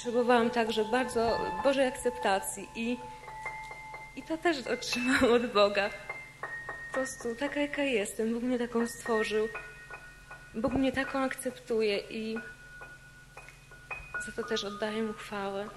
potrzebowałam także bardzo Bożej akceptacji i, i to też otrzymałam od Boga. Po prostu taka, jaka jestem. Bóg mnie taką stworzył. Bóg mnie taką akceptuje i za to też oddaję mu chwałę.